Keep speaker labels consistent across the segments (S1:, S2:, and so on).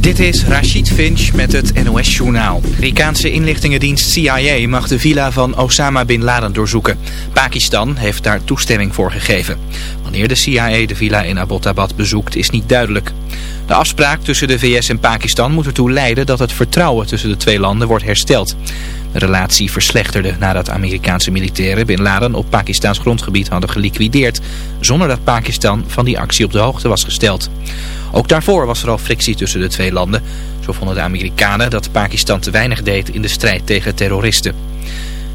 S1: Dit is Rashid Finch met het NOS-journaal. De Amerikaanse inlichtingendienst CIA mag de villa van Osama Bin Laden doorzoeken. Pakistan heeft daar toestemming voor gegeven. Wanneer de CIA de villa in Abbottabad bezoekt is niet duidelijk. De afspraak tussen de VS en Pakistan moet ertoe leiden dat het vertrouwen tussen de twee landen wordt hersteld. De relatie verslechterde nadat Amerikaanse militairen Bin Laden op Pakistaans grondgebied hadden geliquideerd, zonder dat Pakistan van die actie op de hoogte was gesteld. Ook daarvoor was er al frictie tussen de twee landen. Zo vonden de Amerikanen dat Pakistan te weinig deed in de strijd tegen terroristen.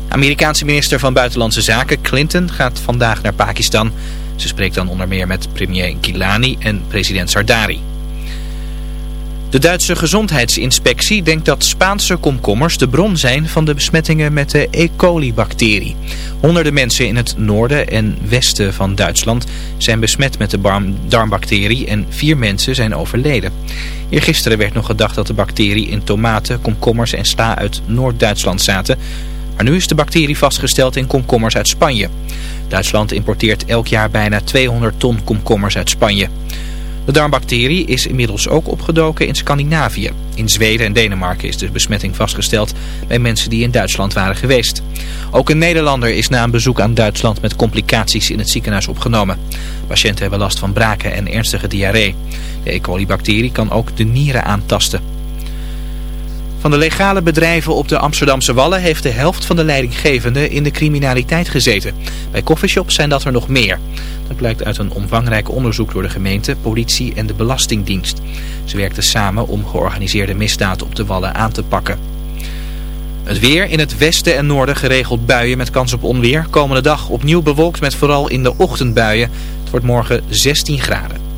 S1: Amerikaanse minister van Buitenlandse Zaken Clinton gaat vandaag naar Pakistan. Ze spreekt dan onder meer met premier Gilani en president Sardari. De Duitse gezondheidsinspectie denkt dat Spaanse komkommers de bron zijn van de besmettingen met de E. coli-bacterie. Honderden mensen in het noorden en westen van Duitsland zijn besmet met de darmbacterie en vier mensen zijn overleden. Eergisteren werd nog gedacht dat de bacterie in tomaten, komkommers en sla uit Noord-Duitsland zaten... Maar nu is de bacterie vastgesteld in komkommers uit Spanje. Duitsland importeert elk jaar bijna 200 ton komkommers uit Spanje. De darmbacterie is inmiddels ook opgedoken in Scandinavië. In Zweden en Denemarken is de besmetting vastgesteld bij mensen die in Duitsland waren geweest. Ook een Nederlander is na een bezoek aan Duitsland met complicaties in het ziekenhuis opgenomen. Patiënten hebben last van braken en ernstige diarree. De E. coli-bacterie kan ook de nieren aantasten. Van de legale bedrijven op de Amsterdamse Wallen heeft de helft van de leidinggevenden in de criminaliteit gezeten. Bij coffeeshops zijn dat er nog meer. Dat blijkt uit een omvangrijk onderzoek door de gemeente, politie en de Belastingdienst. Ze werkten samen om georganiseerde misdaad op de Wallen aan te pakken. Het weer in het westen en noorden geregeld buien met kans op onweer. Komende dag opnieuw bewolkt met vooral in de ochtendbuien. Het wordt morgen 16 graden.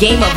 S2: Game of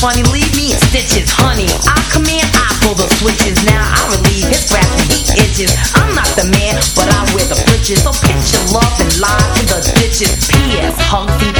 S2: funny, leave me in stitches, honey. I command, I pull the switches. Now I relieve his gravity itches. I'm not the man, but I wear the britches. So pitch your love and lie to the ditches. P.S.
S3: Humpty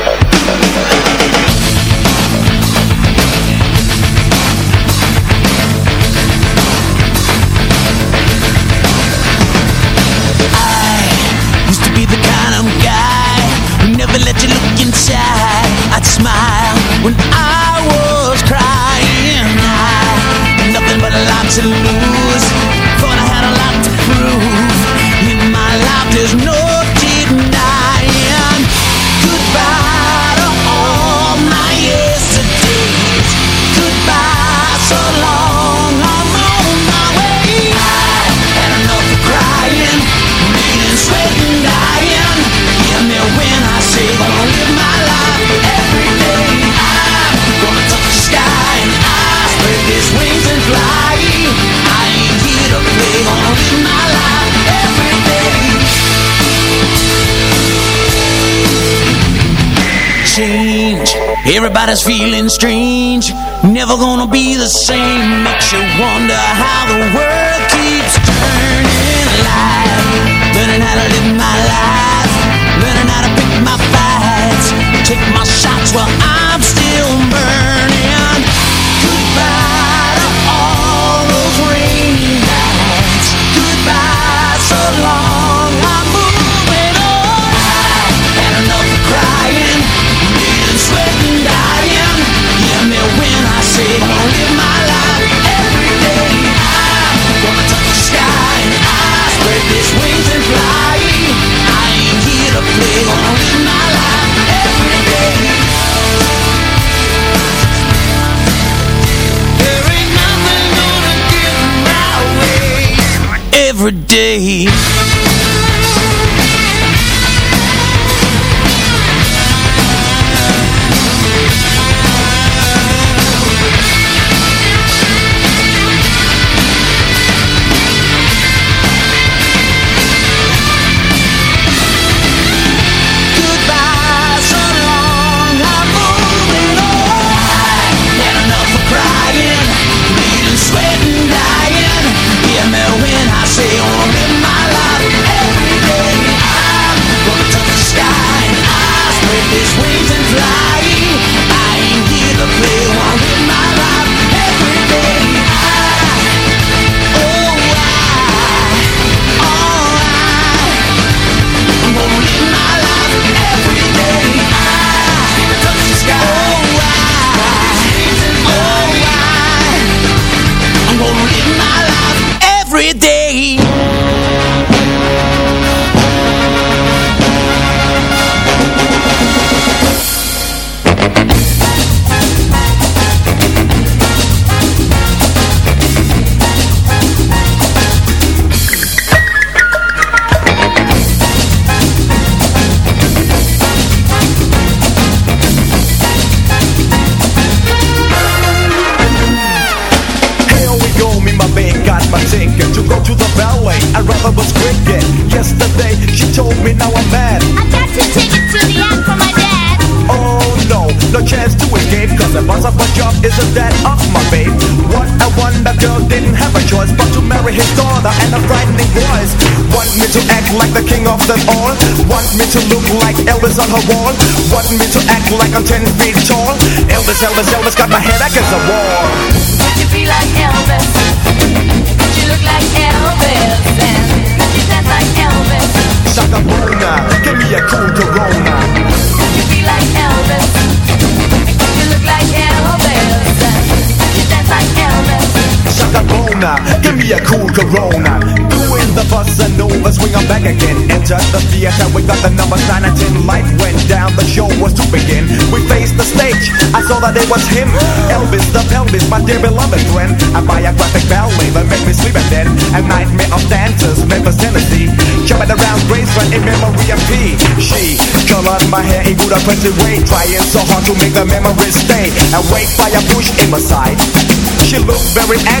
S4: to lose. Everybody's feeling strange, never gonna be the same. Makes you wonder how the world keeps turning. Life, learning how to live my life, learning how to pick my fights, take my shots while I'm still burning. Goodbye to all those rainy every day.
S5: Job isn't that of my babe. What a wonder girl didn't have a choice but to marry his daughter and a frightening voice. Want me to act like the king of them all? Want me to look like Elvis on her wall? Want me to act like I'm 10 feet tall? Elvis, Elvis, Elvis got my head against the wall.
S2: Could you be like Elvis? Could you look like Elvis? And could you dance like Elvis?
S5: Shaka Bona, give me a cool Corona.
S2: Could you be like Elvis? Could you look like Elvis?
S5: Shaka Bona, give me a cool Corona. Doing the bossa nova, swing on back again. Enter the theater, we got the number sign at 10. Light went down, the show was to begin. We faced the stage, I saw that it was him. Elvis the pelvis, my dear beloved friend. I buy a biographic ballet that made me sleep and then a nightmare of dancers, Memphis, Tennessee. Jumping around Graceland in memory of P. She colored my hair in good oppressive way, trying so hard to make the memories stay. And wait by a bush in my side. She looked very angry,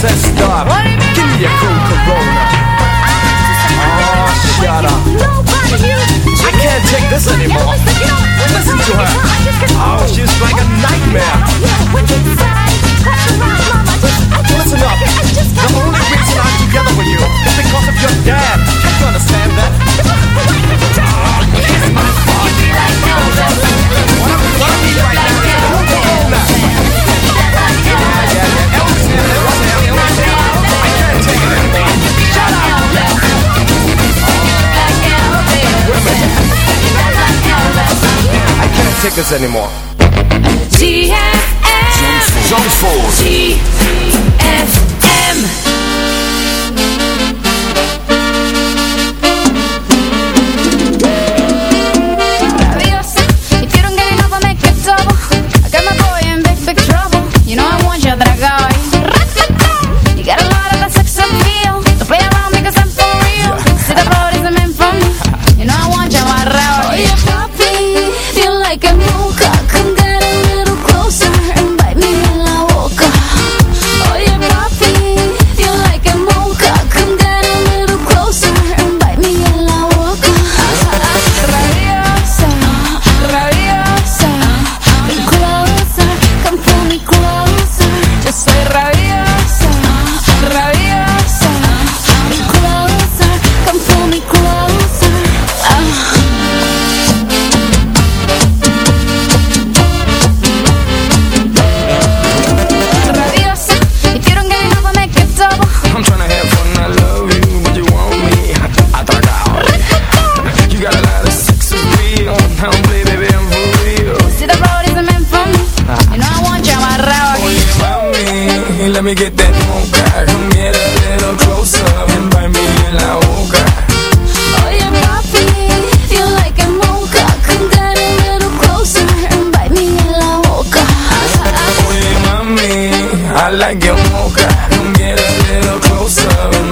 S5: Said stop. Give me a cool Corona. Oh, shut up. I can't take this anymore. Listen to her. Oh, she's like a nightmare. Listen up. The only reason this anymore.
S6: Zandvoort.
S3: Like
S7: your mocha. Come get a little closer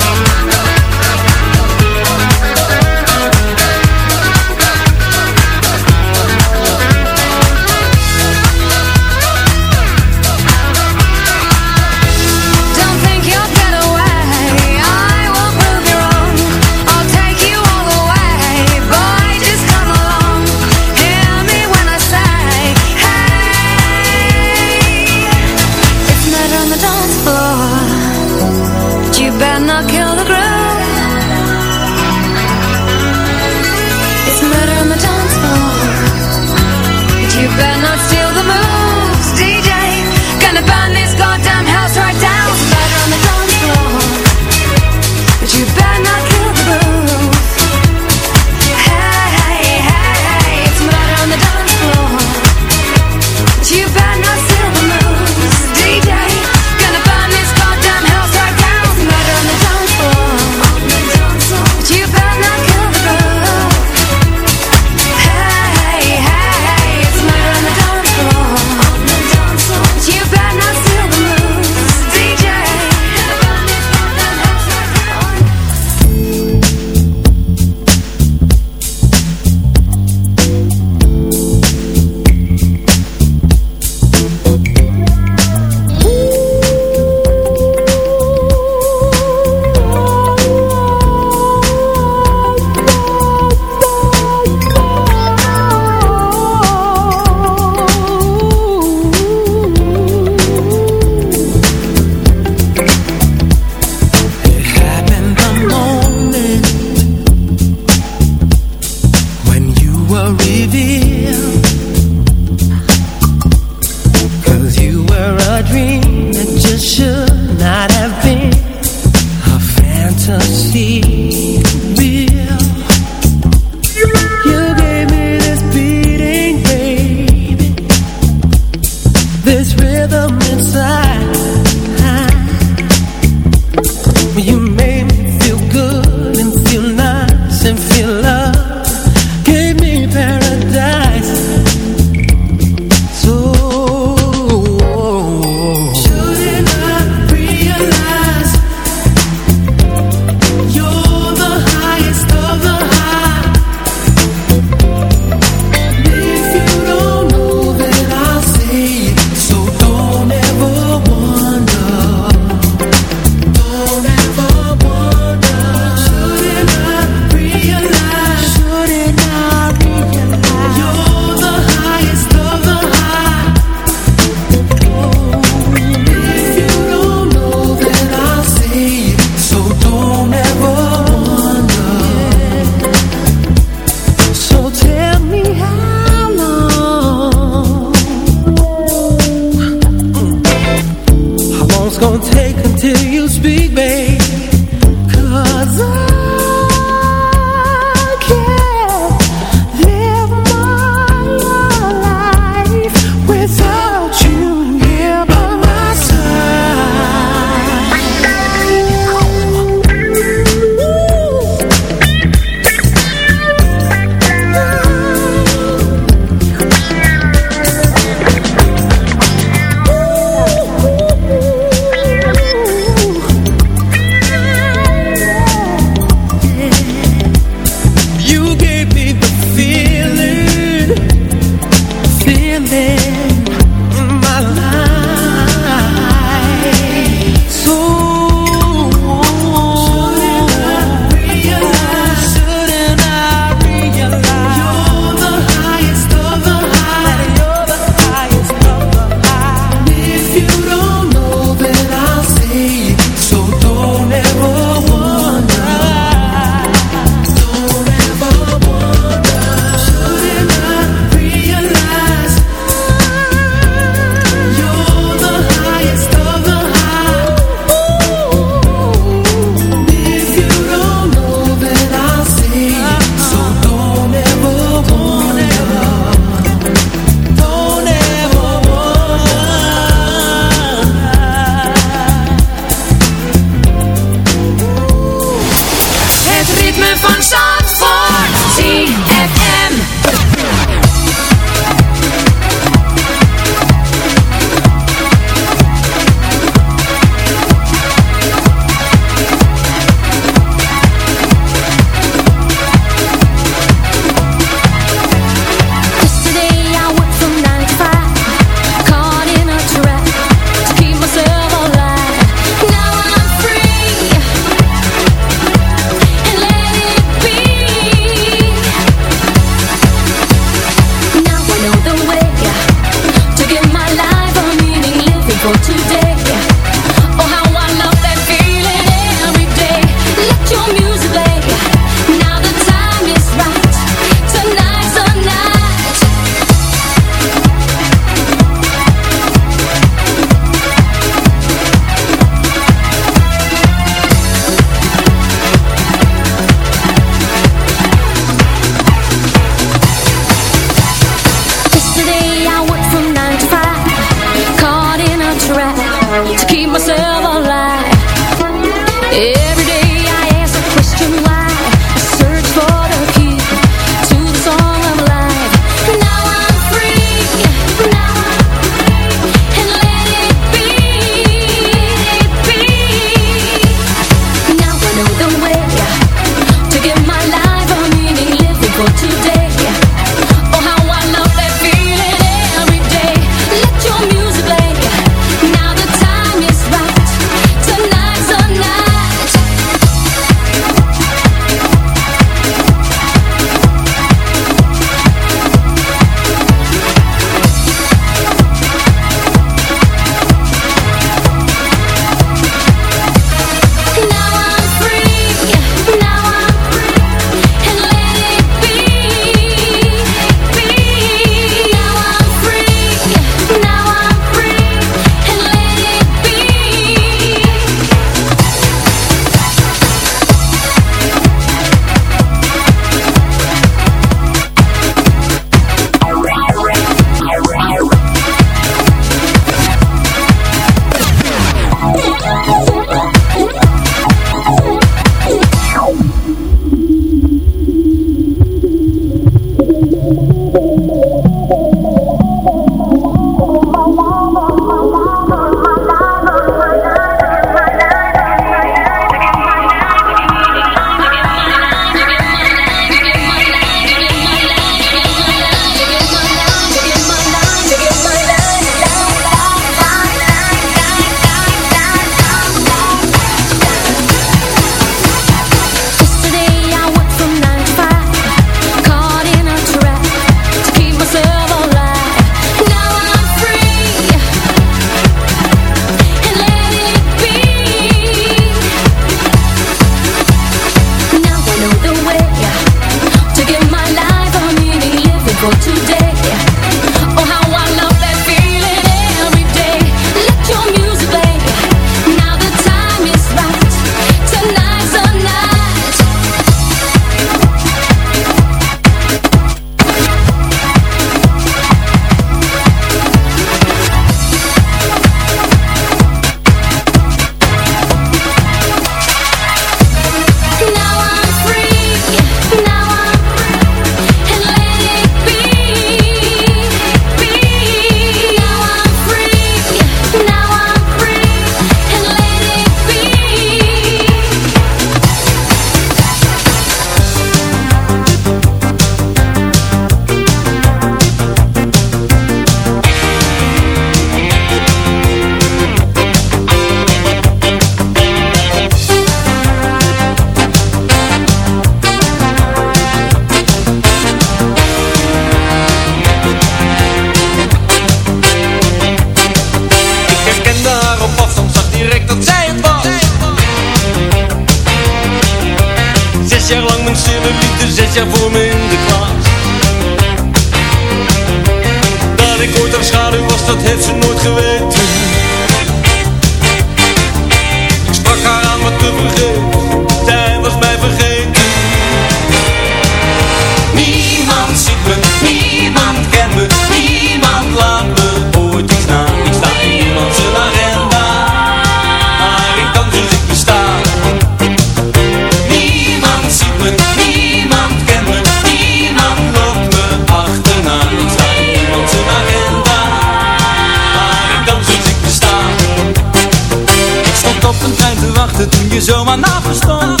S8: zomaar na verstand.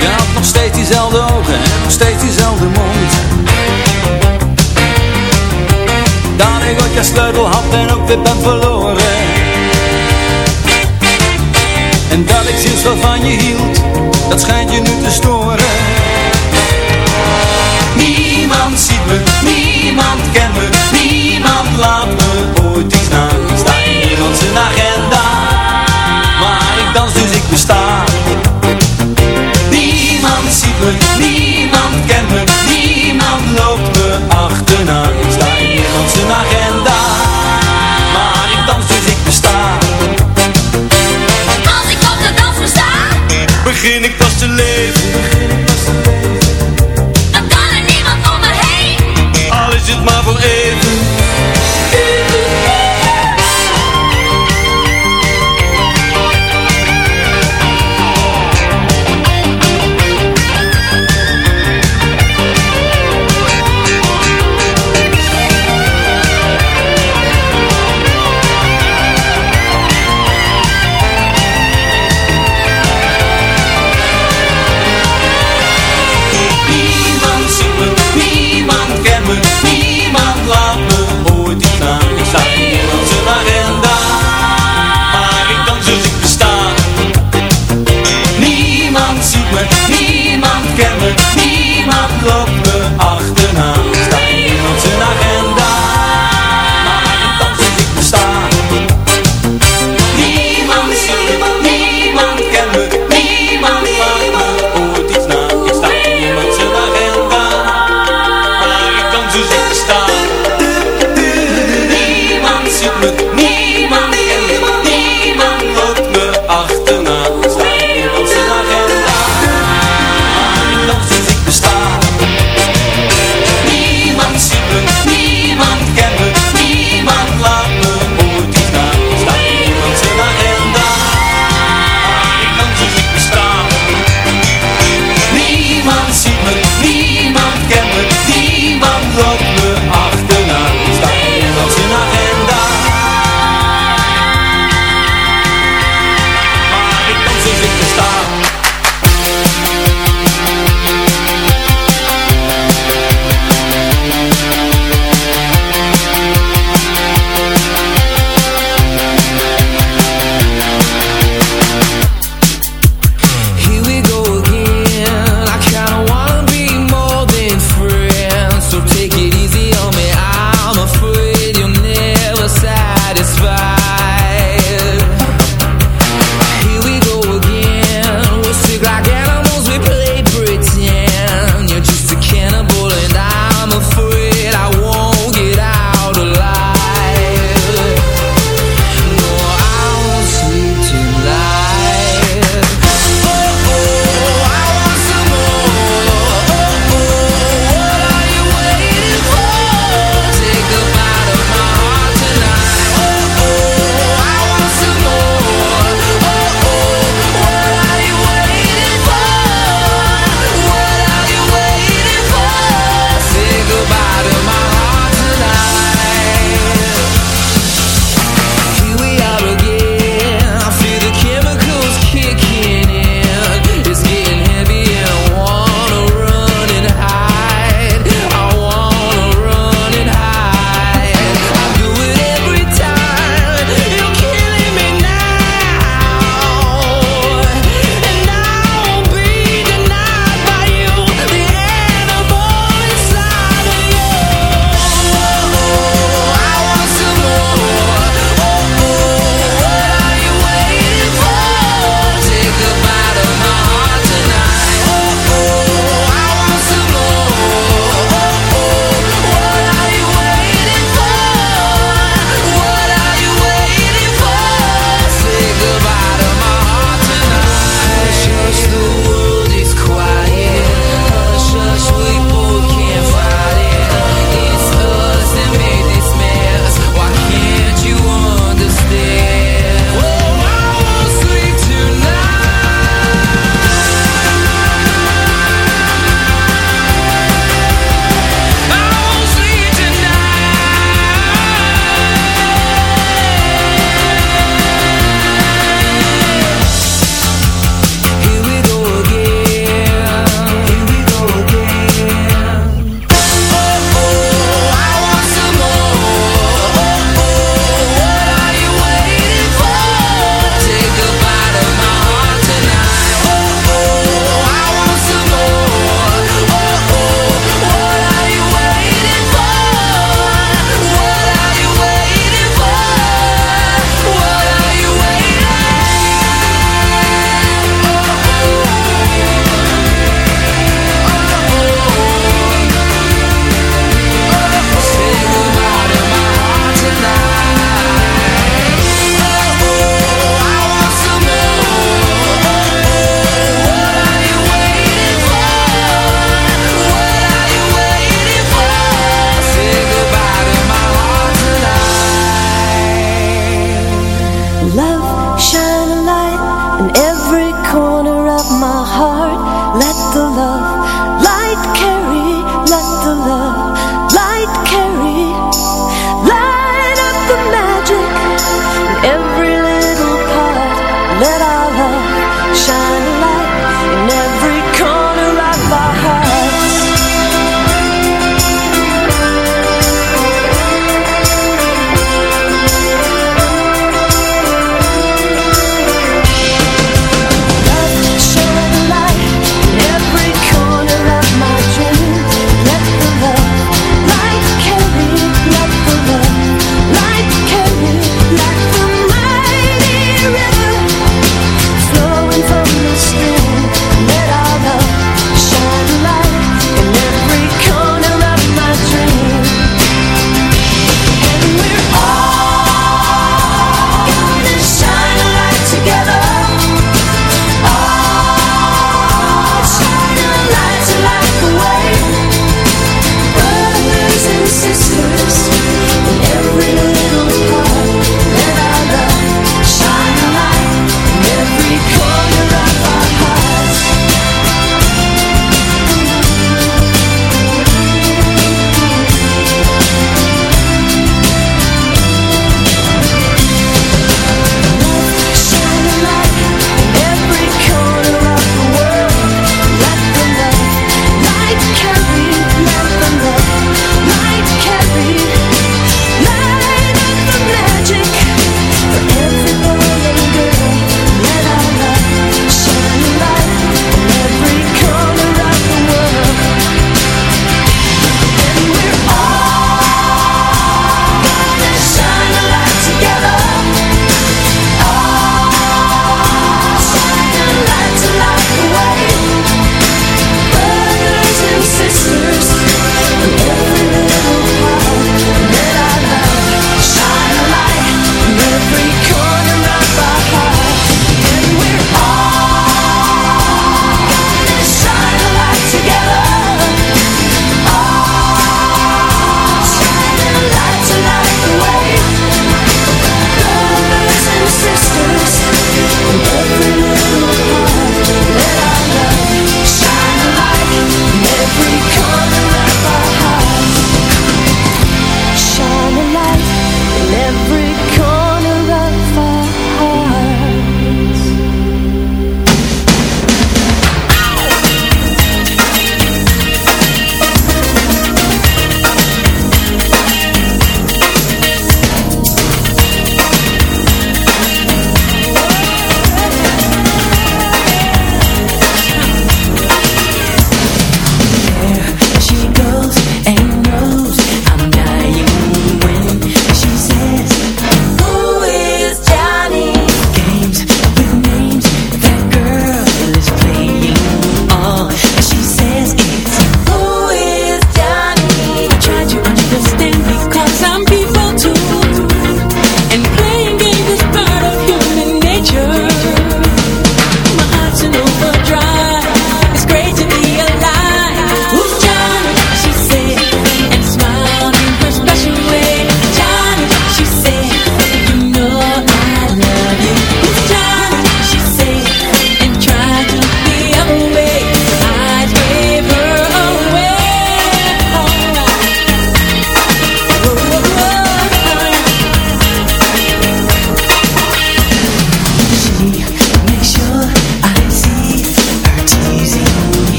S8: Je had nog steeds diezelfde ogen en nog steeds diezelfde mond. Daar ik ook je sleutel had en ook weer ben verloren. En dat ik zielsveel van je hield, dat schijnt je nu te storen. Niemand ziet me, niemand kent me, niemand laat me ooit iets na. Sta in onze agenda.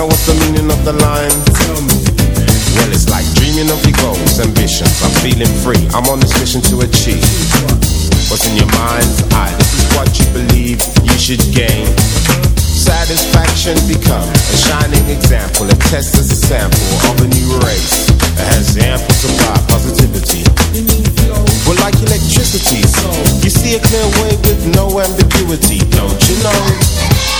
S8: Now what's the meaning of the line? Tell me.
S9: Well,
S8: it's like dreaming of your goals,
S10: ambitions. I'm feeling free. I'm on this mission to achieve. What's in your mind? eye? This is what you believe you should gain. Satisfaction becomes a shining example. A test as a sample of a new race It has ample supply positivity. Well, like electricity, so you see a clear way with no ambiguity, don't you know?